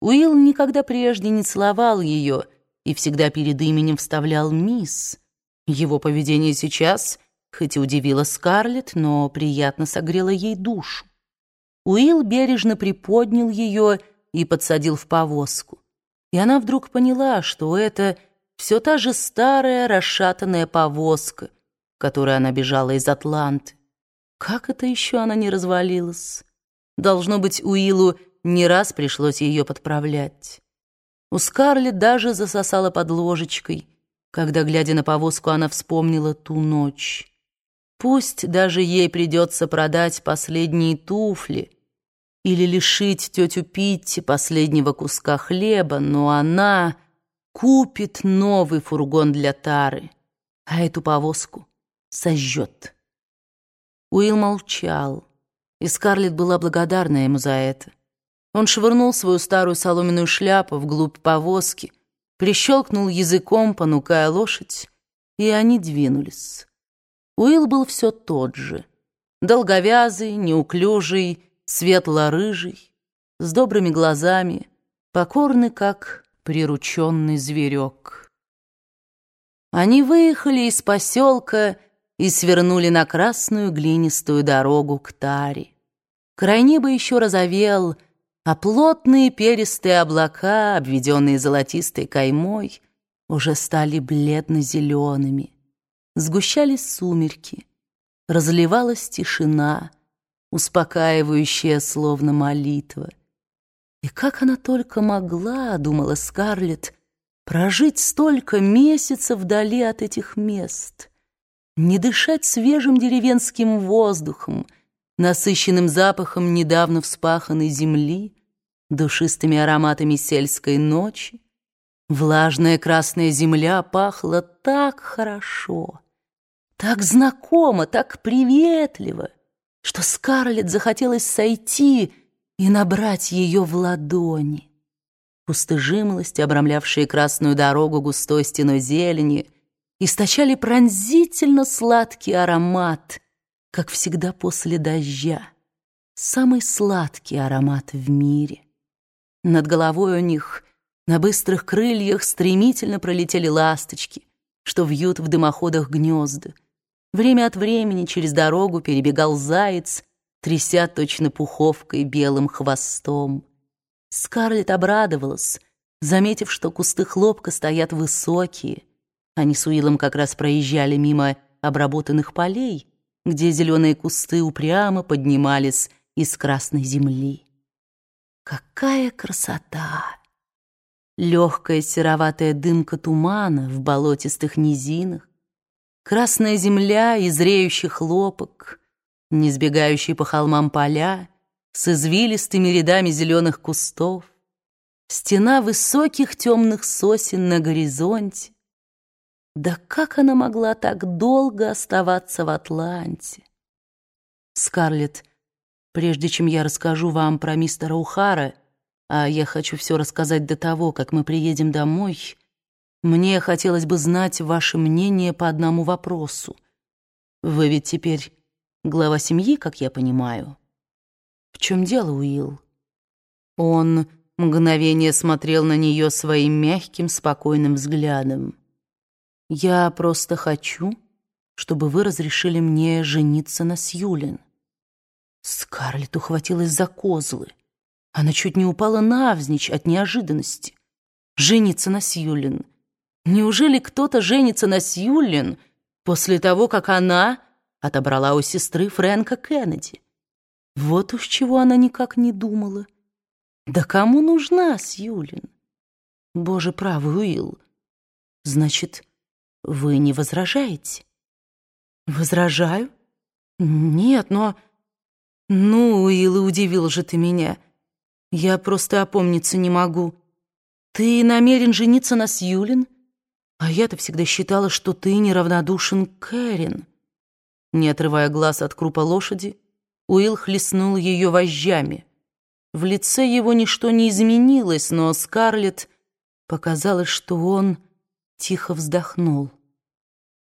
Уилл никогда прежде не целовал ее и всегда перед именем вставлял «мисс». Его поведение сейчас, хоть и удивило Скарлетт, но приятно согрело ей душу. Уилл бережно приподнял ее и подсадил в повозку. И она вдруг поняла, что это все та же старая расшатанная повозка, которой она бежала из Атланты. Как это еще она не развалилась? Должно быть, Уиллу не раз пришлось ее подправлять. У Скарлетт даже засосала под ложечкой, когда, глядя на повозку, она вспомнила ту ночь. Пусть даже ей придется продать последние туфли или лишить тетю Питти последнего куска хлеба, но она купит новый фургон для Тары, а эту повозку сожжет. Уилл молчал, и Скарлетт была благодарна ему за это. Он швырнул свою старую соломенную шляпу вглубь повозки, прищелкнул языком, понукая лошадь, и они двинулись. Уилл был все тот же. Долговязый, неуклюжий, светло-рыжий, с добрыми глазами, покорный, как прирученный зверек. Они выехали из поселка и свернули на красную глинистую дорогу к Таре. Край неба еще разовел, а плотные перистые облака, обведенные золотистой каймой, уже стали бледно-зелеными. Сгущались сумерки, разливалась тишина, успокаивающая, словно молитва. И как она только могла, думала Скарлетт, прожить столько месяцев вдали от этих мест, не дышать свежим деревенским воздухом, насыщенным запахом недавно вспаханной земли, душистыми ароматами сельской ночи. Влажная красная земля пахла так хорошо, так знакомо, так приветливо, что Скарлетт захотелось сойти и набрать ее в ладони. Кусты жимолости, обрамлявшие красную дорогу густой стеной зелени, источали пронзительно сладкий аромат, как всегда после дождя. Самый сладкий аромат в мире. Над головой у них на быстрых крыльях стремительно пролетели ласточки, что вьют в дымоходах гнезда. Время от времени через дорогу перебегал заяц, тряся точно пуховкой белым хвостом. Скарлетт обрадовалась, заметив, что кусты хлопка стоят высокие. Они с Уиллом как раз проезжали мимо обработанных полей, где зеленые кусты упрямо поднимались из красной земли. Какая красота! Легкая сероватая дымка тумана в болотистых низинах, красная земля и зреющий хлопок, не сбегающие по холмам поля с извилистыми рядами зеленых кустов, стена высоких темных сосен на горизонте. Да как она могла так долго оставаться в Атланте? Скарлетт Прежде чем я расскажу вам про мистера Ухара, а я хочу все рассказать до того, как мы приедем домой, мне хотелось бы знать ваше мнение по одному вопросу. Вы ведь теперь глава семьи, как я понимаю. В чем дело, Уилл? Он мгновение смотрел на нее своим мягким, спокойным взглядом. Я просто хочу, чтобы вы разрешили мне жениться на Сьюлин. Скарлетт ухватилась за козлы. Она чуть не упала навзничь от неожиданности. Жениться на Сьюлин. Неужели кто-то женится на Сьюлин после того, как она отобрала у сестры Фрэнка Кеннеди? Вот уж чего она никак не думала. Да кому нужна Сьюлин? Боже правый, Уилл. Значит, вы не возражаете? Возражаю? Нет, но... «Ну, Уилл, удивил же ты меня. Я просто опомниться не могу. Ты намерен жениться на Сьюлин? А я-то всегда считала, что ты неравнодушен к Кэрин». Не отрывая глаз от крупа лошади, Уилл хлестнул ее вожжами. В лице его ничто не изменилось, но Скарлетт показалось, что он тихо вздохнул.